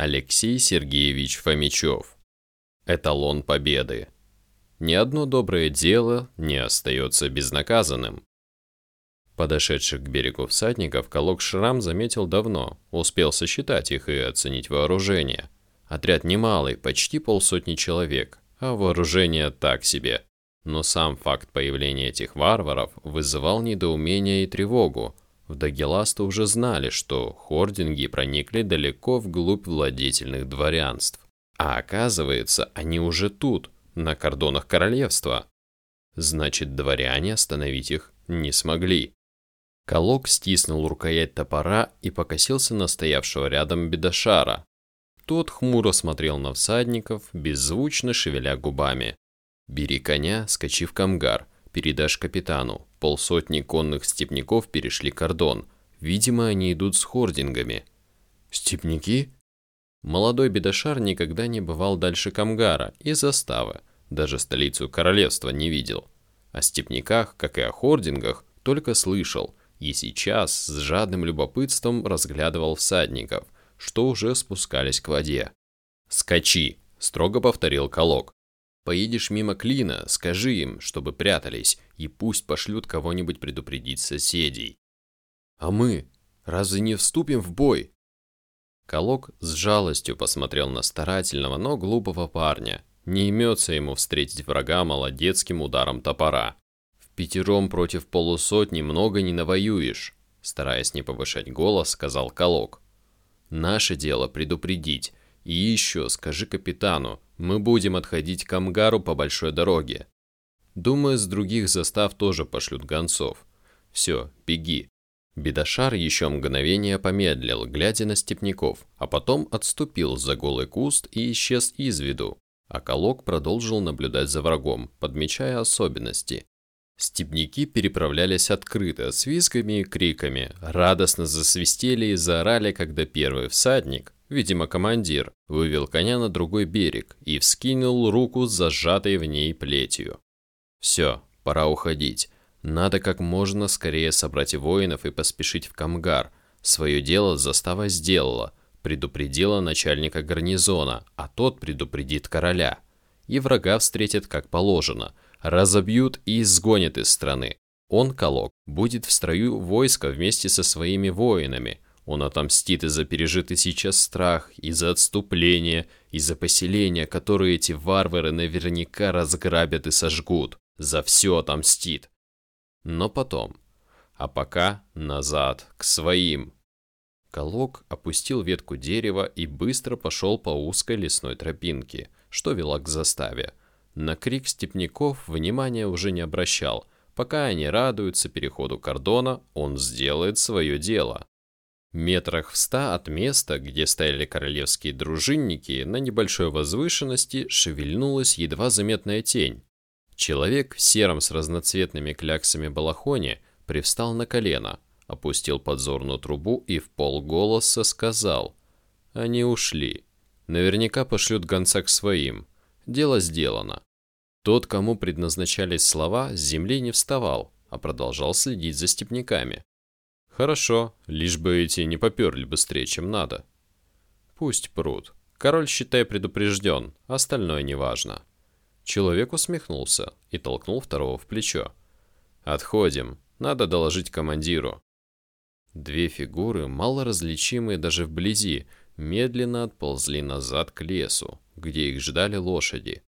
Алексей Сергеевич Фомичев. Эталон победы. Ни одно доброе дело не остается безнаказанным. Подошедших к берегу всадников Колок Шрам заметил давно, успел сосчитать их и оценить вооружение. Отряд немалый, почти полсотни человек, а вооружение так себе. Но сам факт появления этих варваров вызывал недоумение и тревогу. В Дагеласто уже знали, что хординги проникли далеко вглубь владетельных дворянств. А оказывается, они уже тут, на кордонах королевства. Значит, дворяне остановить их не смогли. Колок стиснул рукоять топора и покосился на стоявшего рядом бедошара. Тот хмуро смотрел на всадников, беззвучно шевеля губами. «Бери коня, скачи в камгар, передашь капитану. Полсотни конных степняков перешли кордон. Видимо, они идут с хордингами». «Степняки?» Молодой бедошар никогда не бывал дальше Камгара и заставы, даже столицу королевства не видел. О степняках, как и о хордингах, только слышал, и сейчас с жадным любопытством разглядывал всадников, что уже спускались к воде. «Скачи!» – строго повторил Колок. «Поедешь мимо клина, скажи им, чтобы прятались, и пусть пошлют кого-нибудь предупредить соседей». «А мы? Разве не вступим в бой?» Колок с жалостью посмотрел на старательного, но глупого парня. Не имется ему встретить врага молодецким ударом топора. В пятером против полусотни много не навоюешь, стараясь не повышать голос, сказал Колок. Наше дело предупредить. И еще скажи капитану, мы будем отходить к Амгару по большой дороге. Думаю, с других застав тоже пошлют гонцов. Все, беги. Бедошар еще мгновение помедлил, глядя на степняков, а потом отступил за голый куст и исчез из виду. А Колок продолжил наблюдать за врагом, подмечая особенности. Степняки переправлялись открыто, с визгами и криками, радостно засвистели и заорали, когда первый всадник, видимо командир, вывел коня на другой берег и вскинул руку с зажатой в ней плетью. «Все, пора уходить. Надо как можно скорее собрать воинов и поспешить в Камгар. Свое дело застава сделала, предупредила начальника гарнизона, а тот предупредит короля. И врага встретят как положено, разобьют и изгонят из страны. Он, Колок, будет в строю войска вместе со своими воинами. Он отомстит и за пережитый сейчас страх, и за отступление, и за поселения, которые эти варвары наверняка разграбят и сожгут. За все отомстит но потом. А пока назад, к своим. Колок опустил ветку дерева и быстро пошел по узкой лесной тропинке, что вела к заставе. На крик степняков внимания уже не обращал. Пока они радуются переходу кордона, он сделает свое дело. Метрах в ста от места, где стояли королевские дружинники, на небольшой возвышенности шевельнулась едва заметная тень. Человек в сером с разноцветными кляксами балахоне привстал на колено, опустил подзорную трубу и в полголоса сказал «Они ушли. Наверняка пошлют гонца к своим. Дело сделано». Тот, кому предназначались слова, с земли не вставал, а продолжал следить за степняками. «Хорошо, лишь бы эти не поперли быстрее, чем надо». «Пусть прут. Король, считай, предупрежден, остальное неважно». Человек усмехнулся и толкнул второго в плечо. «Отходим. Надо доложить командиру». Две фигуры, мало различимые даже вблизи, медленно отползли назад к лесу, где их ждали лошади.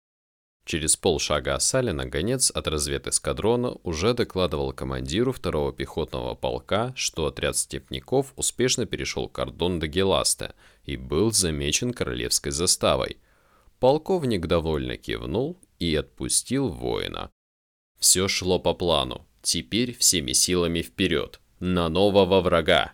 Через полшага Асалина гонец от разведэскадрона уже докладывал командиру второго пехотного полка, что отряд степняков успешно перешел кордон до Геласта и был замечен королевской заставой. Полковник довольно кивнул и отпустил воина. Все шло по плану. Теперь всеми силами вперед. На нового врага.